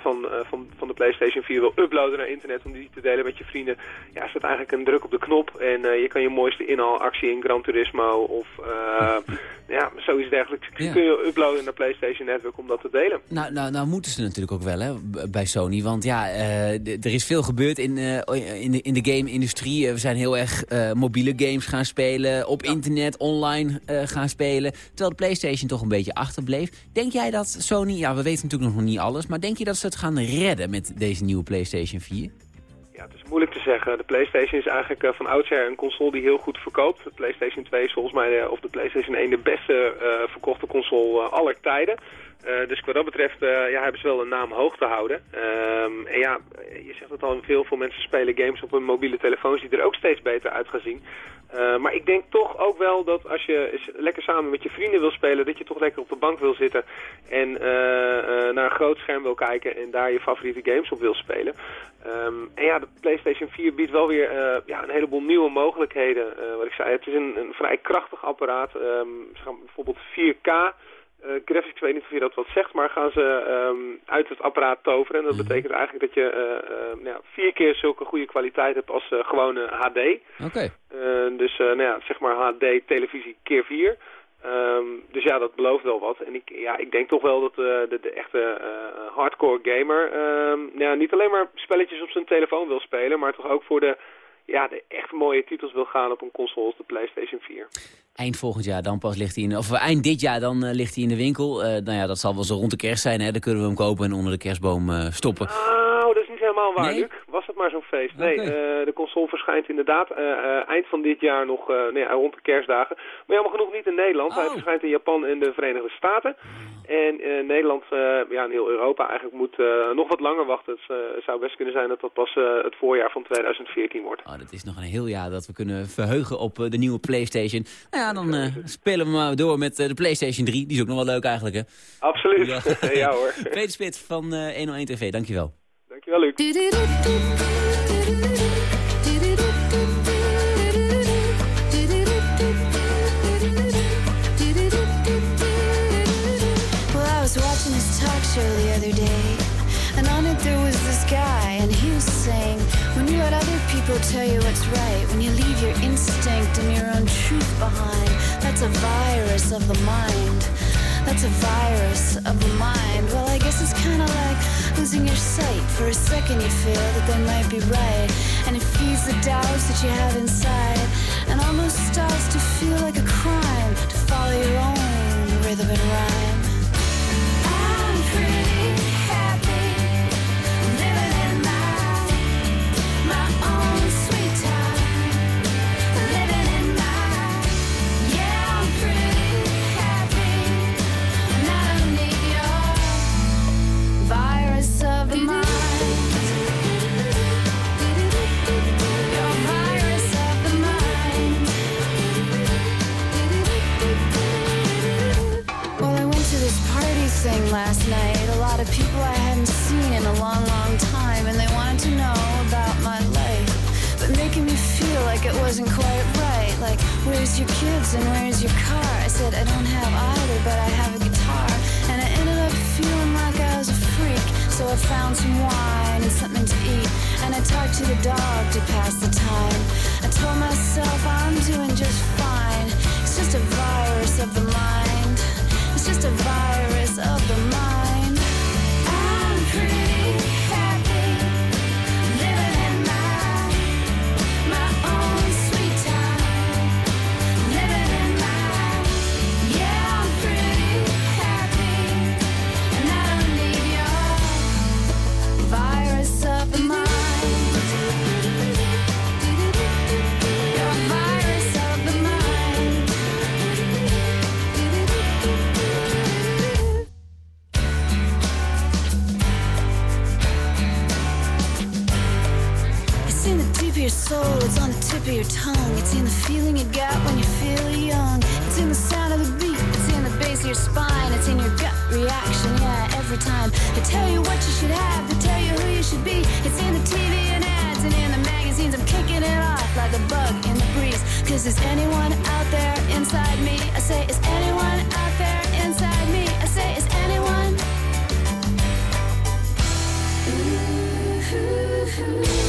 van, van, van de PlayStation 4 wil uploaden naar internet om die te delen met je vrienden, ja, staat eigenlijk een druk op de knop en eh, je kan je mooiste inhaalactie in Gran Turismo of uh, ja, zoiets dergelijks Ja. kun je uploaden naar PlayStation Network om dat te delen. Nou, nou, nou moeten ze natuurlijk ook wel hè, bij Sony. Want ja, eh, er is veel gebeurd in, eh, in de, in de game-industrie. Eh, we zijn heel erg eh, mobiele games gaan spelen, op internet, online eh, gaan spelen. Terwijl de PlayStation toch een beetje achterbleef. Denk jij dat Sony, ja we weten natuurlijk nog niet alles... maar denk je dat ze het gaan redden met deze nieuwe PlayStation 4? Ja, het is moeilijk te zeggen. De PlayStation is eigenlijk eh, van oudsher een console die heel goed verkoopt. De PlayStation 2 is volgens mij, eh, of de PlayStation 1, de beste eh, verkochte console aller tijden. Eh, dus wat dat betreft eh, ja, hebben ze wel een naam hoog te houden. Ehm, en ja, je zegt het al, veel, veel mensen spelen games op hun mobiele telefoons die er ook steeds beter uit gaan zien. Eh, maar ik denk toch ook wel dat als je lekker samen met je vrienden wil spelen, dat je toch lekker op de bank wil zitten en naar een groot scherm wil kijken en daar je favoriete games op wil spelen. Ehm, en ja, de PlayStation 4 biedt wel weer ja, een heleboel nieuwe mogelijkheden. Wat ik zei, het is een, een vrij krachtig apparaat. Gaan bijvoorbeeld 4K eh graphics, ik weet niet of je dat wat zegt, maar gaan ze ehm, uit het apparaat toveren. En dat betekent eigenlijk dat je eh, eh, ja, vier keer zulke goede kwaliteit hebt als eh, gewone HD. Oké. Eh, dus eh, nou ja, zeg maar HD televisie keer 4. Ehm, dus ja, dat belooft wel wat. En ik, ja, ik denk toch wel dat eh, de, de echte eh, hardcore gamer ehm, ja, niet alleen maar spelletjes op zijn telefoon wil spelen, maar toch ook voor de, ja, de echt mooie titels wil gaan op een console als de PlayStation 4. Eind volgend jaar dan pas ligt hij in... Of eind dit jaar dan eh, ligt hij in de winkel. Eh, nou ja, dat zal wel zo rond de kerst zijn. Hè? Dan kunnen we hem kopen en onder de kerstboom eh, stoppen. Nou, dat is niet helemaal waar, Nee? Luc. Was het maar zo'n feest. Nee, eh, de console verschijnt inderdaad eh, eh, eind van dit jaar nog eh, nee, rond de kerstdagen. Maar jammer genoeg niet in Nederland. Hij Oh. verschijnt in Japan en de Verenigde Staten. En eh, Nederland, eh, ja, in heel Europa eigenlijk, moet eh, nog wat langer wachten. Het eh, zou best kunnen zijn dat dat pas eh, het voorjaar van 2014 wordt. Oh, dat is nog een heel jaar dat we kunnen verheugen op eh, de nieuwe PlayStation. Nou ja, dan eh, spelen we maar door met eh, de PlayStation 3. Die is ook nog wel leuk eigenlijk, hè? Absoluut. Ja, hoor. Peter Spit van eh 101 TV, dankjewel. Dankjewel, Luc. Well, I was watching this talk show the other day, and on it there was this guy, and he was saying, people tell you what's right, when you leave your instinct and your own truth behind, that's a virus of the mind. That's a virus of the mind. Well, I guess it's kind of like losing your sight. For a second, you feel that they might be right, and it feeds the doubts that you have inside, and almost starts to feel like a crime to follow your own rhythm and rhyme. Last night. A lot of people I hadn't seen in a long, long time, and they wanted to know about my life. But making me feel like it wasn't quite right. Like, where's your kids and where's your car? I said, I don't have either, but I have a guitar. And I ended up feeling like I was a freak. So I found some wine and something to eat. And I talked to the dog to pass the time. I told myself I'm doing just fine. It's just a virus of the mind. Just a virus of the mind. Your soul, it's on the tip of your tongue. It's in the feeling you got when you feel young. It's in the sound of the beat, it's in the base of your spine. It's in your gut reaction, yeah, every time. They tell you what you should have, they tell you who you should be. It's in the TV and ads and in the magazines. I'm kicking it off like a bug in the breeze. Cause is anyone out there inside me? I say, is anyone out there inside me? I say, is anyone? I'm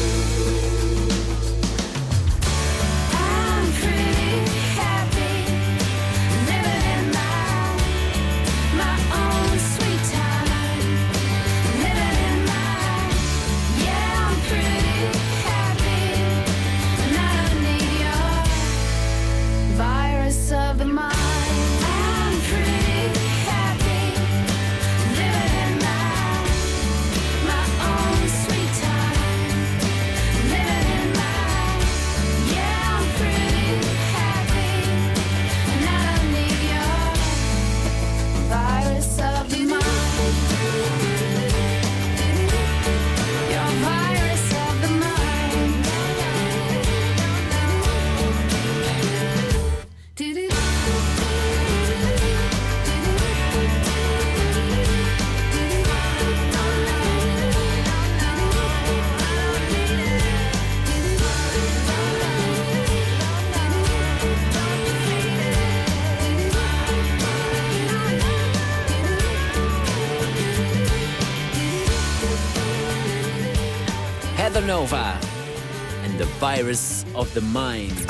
Virus of the Mind.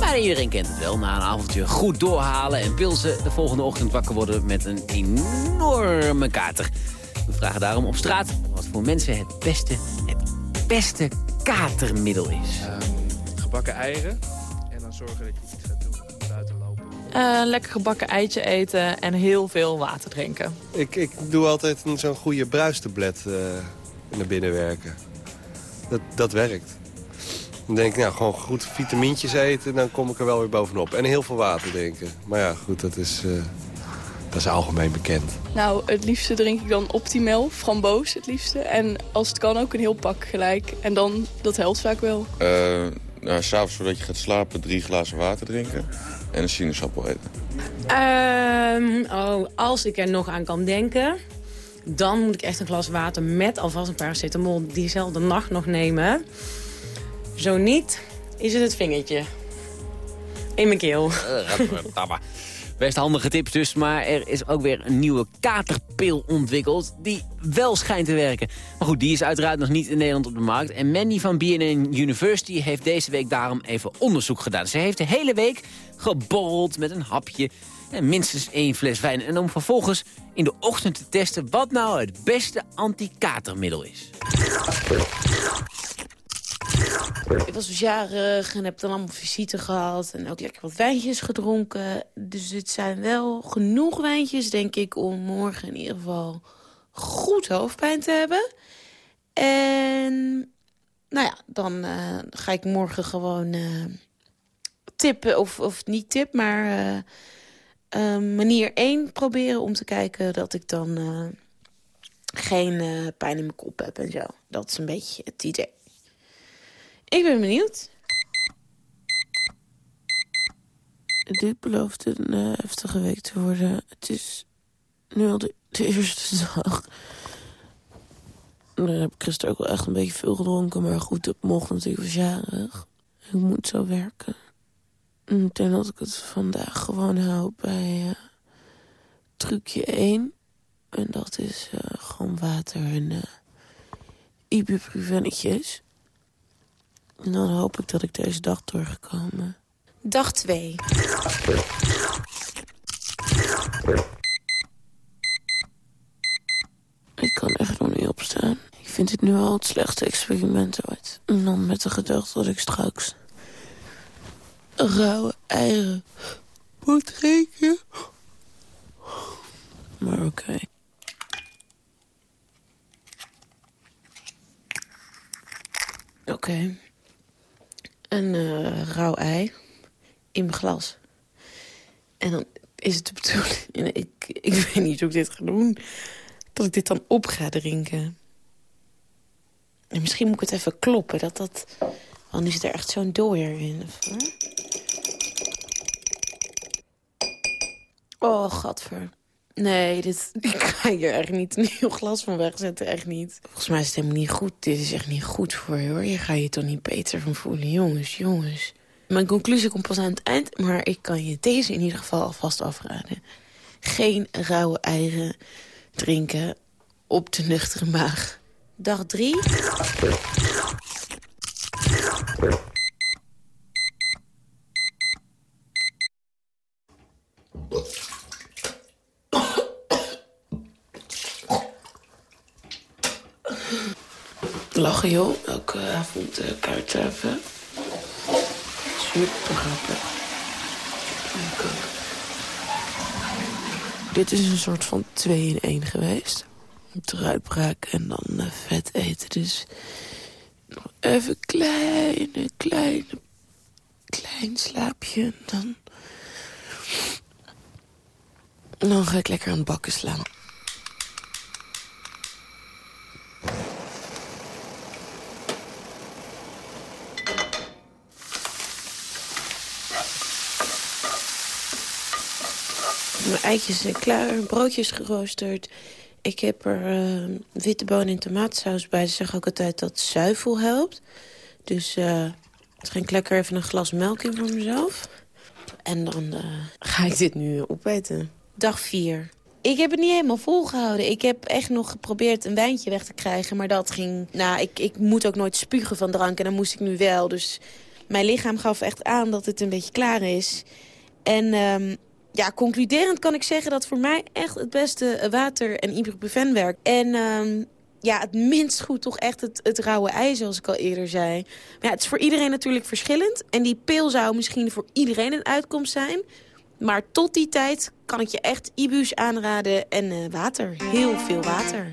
Maar iedereen kent het wel. Na een avondje goed doorhalen en pilsen... de volgende ochtend wakker worden met een enorme kater. We vragen daarom op straat wat voor mensen het beste, het beste katermiddel is. gebakken eieren. En dan zorgen dat je iets gaat doen. Buiten lopen. Eh, lekker gebakken eitje eten en heel veel water drinken. Ik, ik doe altijd een- zo'n goede bruistablet eh naar binnen werken. Dat, dat werkt. Dan denk ik, nou, gewoon goed vitamintjes eten, dan kom ik er wel weer bovenop. En heel veel water drinken. Maar ja, goed, dat is, eh, dat is algemeen bekend. Nou, het liefste drink ik dan Optimal, framboos het liefste. En als het kan ook een heel pak gelijk. En dan, dat helpt vaak wel. Eh nou, S'avonds voordat je gaat slapen drie glazen water drinken en een sinaasappel eten. Ehm, oh, als ik er nog aan kan denken... dan moet ik echt een glas water met alvast een paracetamol... diezelfde nacht nog nemen. Zo niet, is het het vingertje. In mijn keel. Gadverdamme. Best handige tips dus, maar er is ook weer een nieuwe katerpil ontwikkeld... die wel schijnt te werken. Maar goed, die is uiteraard nog niet in Nederland op de markt. En Mandy van BNN University heeft deze week daarom even onderzoek gedaan. Ze heeft de hele week geborreld met een hapje en minstens één fles wijn. En om vervolgens in de ochtend te testen wat nou het beste anti-katermiddel is. Ik was dus jarig en heb dan allemaal visite gehad. En ook lekker wat wijntjes gedronken. Dus dit zijn wel genoeg wijntjes, denk ik, om morgen in ieder geval goed hoofdpijn te hebben. En nou ja, dan eh, ga ik morgen gewoon eh, tippen, of, of niet tip, maar eh, eh, manier 1 proberen om te kijken dat ik dan eh, geen eh, pijn in mijn kop heb en zo. Dat is een beetje het idee. Ik ben benieuwd. Dit belooft een eh, heftige week te worden. Het is nu al de, eerste dag. Dan heb ik gisteren ook wel echt een beetje veel gedronken. Maar goed, het mocht natuurlijk was jarig. Ik moet zo werken. Ik denk dat ik het vandaag gewoon hou bij eh, trucje 1. En dat is eh, gewoon water en ibuprofennetjes. En dan hoop ik dat ik deze dag doorgekomen. Dag 2. Ik kan echt nog niet opstaan. Ik vind dit nu al het slechtste experiment ooit. En dan met de gedachte dat ik straks... rauwe eieren moet drinken. Maar oké. Oké. Een eh, rauw ei in mijn glas. En dan is het de bedoeling... Ik, ik weet niet hoe ik dit ga doen. Dat ik dit dan op ga drinken. En misschien moet ik het even kloppen. Dat dat... Want nu zit er echt zo'n dooier in. Oh, gadver. Nee, dit, ik ga hier echt niet een glas van wegzetten. Echt niet. Volgens mij is het helemaal niet goed. Dit is echt niet goed voor je, hoor. Je je toch niet beter van voelen. Jongens, jongens. Mijn conclusie komt pas aan het eind. Maar ik kan je deze in ieder geval alvast afraden. Geen rauwe eieren drinken op de nuchtere maag. Dag drie. Lachen joh, elke avond uh, kaart even. Super grappig. Dit is een soort van 2 in 1 geweest. Eruit braken en dan eh, vet eten. Dus even kleine, kleine, klein slaapje. Dan, dan ga ik lekker aan het bakken slaan. Mijn eitjes zijn klaar, broodjes geroosterd. Ik heb er ehm, witte bonen in tomaatsaus bij. Ze zeggen ook altijd dat zuivel helpt. Dus uh, het ging lekker even een glas melk in voor mezelf. En dan eh, ga ik dit nu opeten. Dag 4. Ik heb het niet helemaal volgehouden. Ik heb echt nog geprobeerd een wijntje weg te krijgen. Maar dat ging... Nou, ik, ik moet ook nooit spugen van drank. En dan moest ik nu wel. Dus mijn lichaam gaf echt aan dat het een beetje klaar is. En... Ehm, ja, concluderend kan ik zeggen dat voor mij echt het beste water en ibuprofen werkt. En ehm, ja, het minst goed toch echt het, het rauwe ei, zoals ik al eerder zei. Maar ja, het is voor iedereen natuurlijk verschillend. En die pil zou misschien voor iedereen een uitkomst zijn. Maar tot die tijd kan ik je echt ibus aanraden en eh, water. Heel veel water.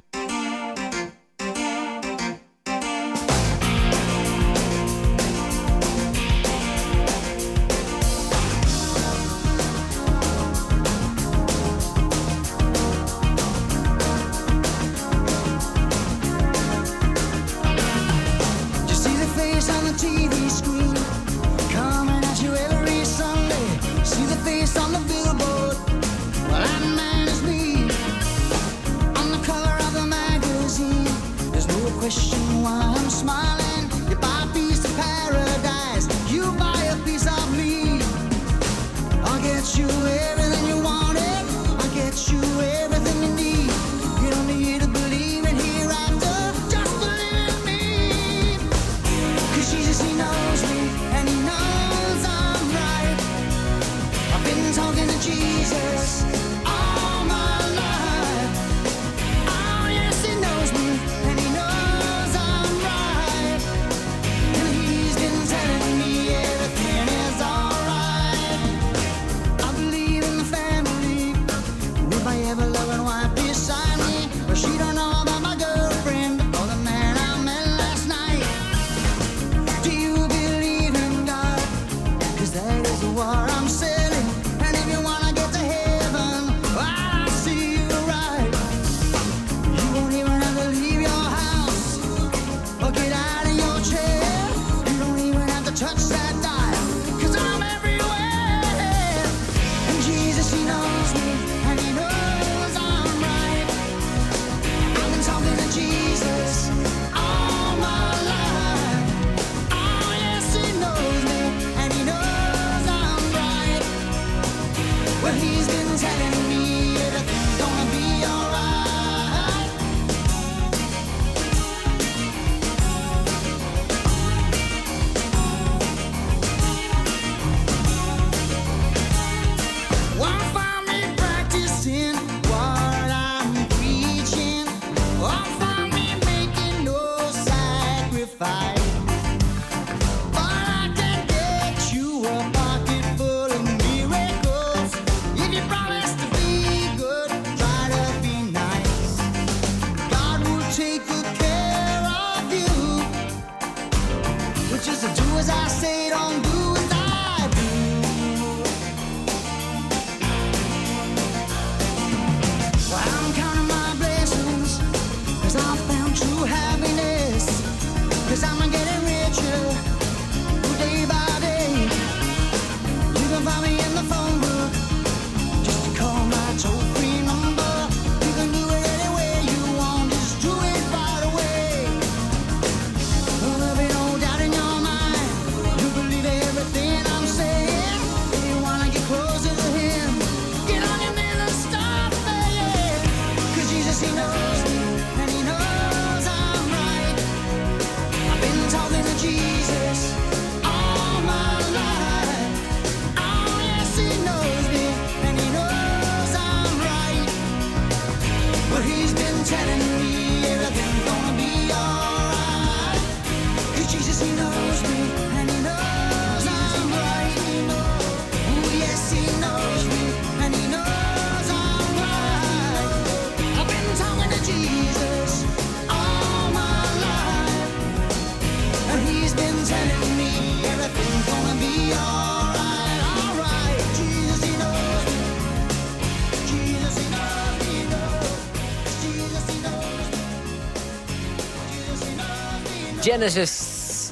Genesis.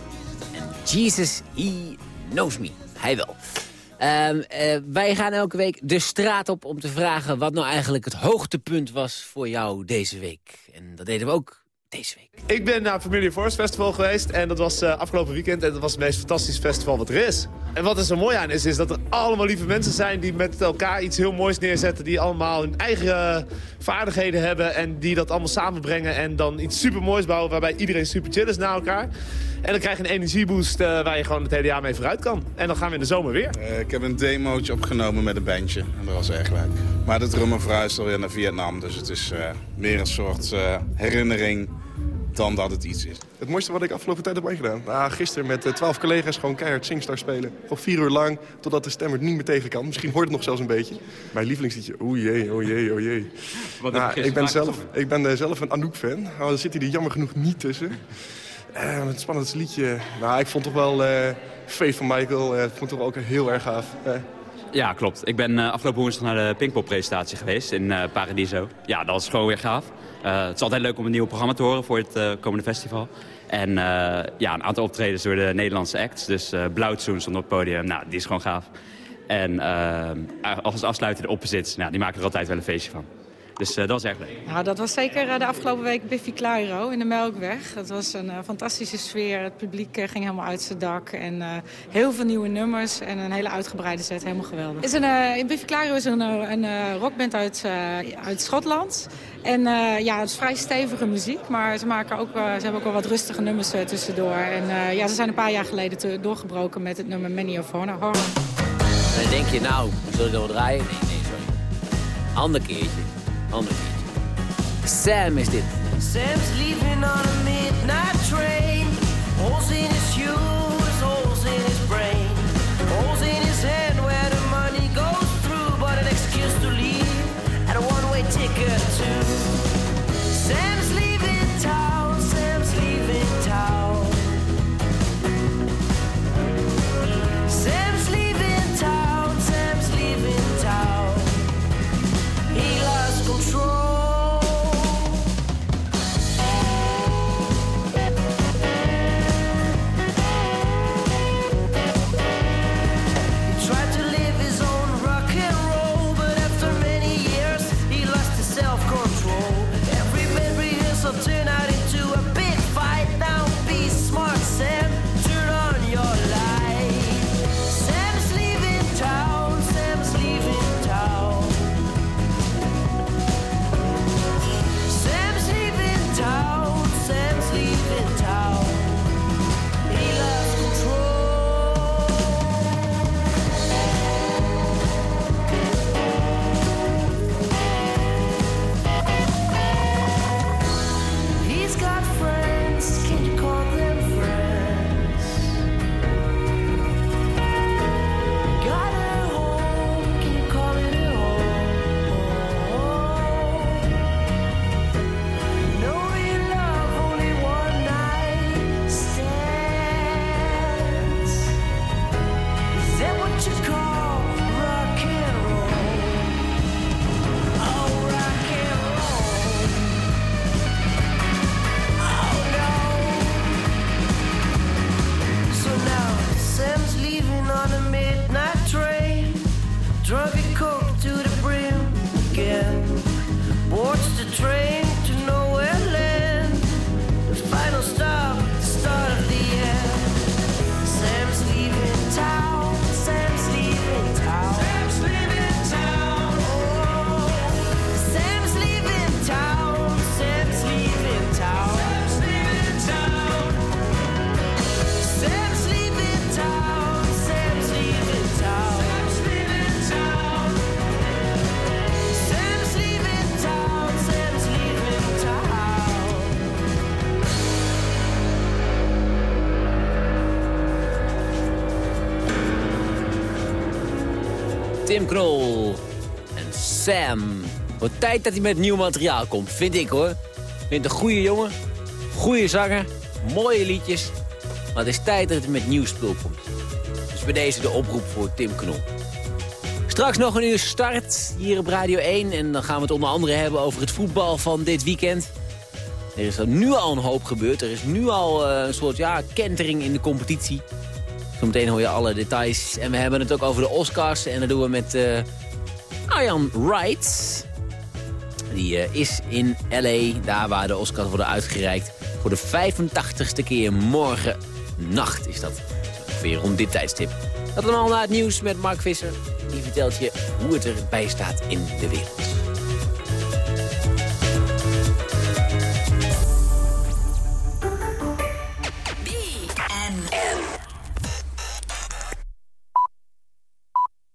en Jesus, he knows me. Hij wel. Ehm, eh, wij gaan elke week de straat op om te vragen wat nou eigenlijk het hoogtepunt was voor jou deze week. En dat deden we ook deze week. Ik ben naar Familiar Force Festival geweest en dat was uh, afgelopen weekend. En dat was het meest fantastische festival wat er is. En wat er zo mooi aan is, is dat er allemaal lieve mensen zijn die met elkaar iets heel moois neerzetten. Die allemaal hun eigen vaardigheden hebben en die dat allemaal samenbrengen. En dan iets super moois bouwen waarbij iedereen super chill is naar elkaar. En dan krijg je een energieboost uh, waar je gewoon het hele jaar mee vooruit kan. En dan gaan we in de zomer weer. Uh, ik heb een demootje opgenomen met een bandje. En dat was erg leuk. Maar de drummer verhuist alweer naar Vietnam. Dus het is uh, meer een soort herinnering dan dat het iets is. Het mooiste wat ik afgelopen tijd heb meegedaan. Ah, gisteren met twaalf collega's gewoon keihard Singstar spelen. Nog vier uur lang, totdat de stem het niet meer tegen kan. Misschien hoort het nog zelfs een beetje. Mijn lievelingsliedje, oeh jee, oh jee, oh jee. Wat nou, ik ben zelf, ik ben zelf een Anouk-fan. Maar daar zit hij er jammer genoeg niet tussen. Uh, het spannendste liedje. Nou, ik vond toch wel uh, van Michael. Uh, vond toch ook heel erg gaaf. Ja, klopt. Ik ben afgelopen woensdag naar de Pinkpop-presentatie geweest in Paradiso. Ja, dat was gewoon weer gaaf. het is altijd leuk om een nieuw programma te horen voor het komende festival. En ja, een aantal optredens door de Nederlandse acts. Dus uh, Blauwtsoen stond op het podium. Nou, die is gewoon gaaf. En als afsluiter de Opposites, nou, die maken er altijd wel een feestje van. Dus uh, dat was erg leuk. Nou, dat was zeker uh, de afgelopen week Biffy Clyro in de Melkweg. Het was een uh, fantastische sfeer. Het publiek ging helemaal uit zijn dak. En heel veel nieuwe nummers en een hele uitgebreide set. Helemaal geweldig. Is een, Biffy Clyro is een, een rockband uit, uit Schotland. En ja, het is vrij stevige muziek. Maar ze, maken ook, ze hebben ook wel wat rustige nummers tussendoor. En ja, ze zijn een paar jaar geleden te, doorgebroken met het nummer Many of Horror. En dan denk je, nou, zullen we dat wel draaien? Nee, nee, sorry. Ander keertje. Ander Sam is dit. Sam's leaving on a midnight train. Holes in his shoes, Knol en Sam. Wat tijd dat hij met nieuw materiaal komt, vind ik hoor. Vind een goede jongen, goede zanger, mooie liedjes. Maar het is tijd dat hij met nieuw spul komt. Dus bij deze de oproep voor Tim Knol. Straks nog een uur start hier op Radio 1. En dan gaan we het onder andere hebben over het voetbal van dit weekend. Er is nu al een hoop gebeurd. Er is nu al eh, een soort ja, kentering in de competitie. Zometeen hoor je alle details. En we hebben het ook over de Oscars. En dat doen we met eh, Arjan Wright. Die eh, is in L.A., daar waar de Oscars worden uitgereikt. Voor de 85ste keer morgen nacht is dat. Ongeveer rond dit tijdstip. Dat allemaal na het nieuws met Mark Visser. Die vertelt je hoe het erbij staat in de wereld.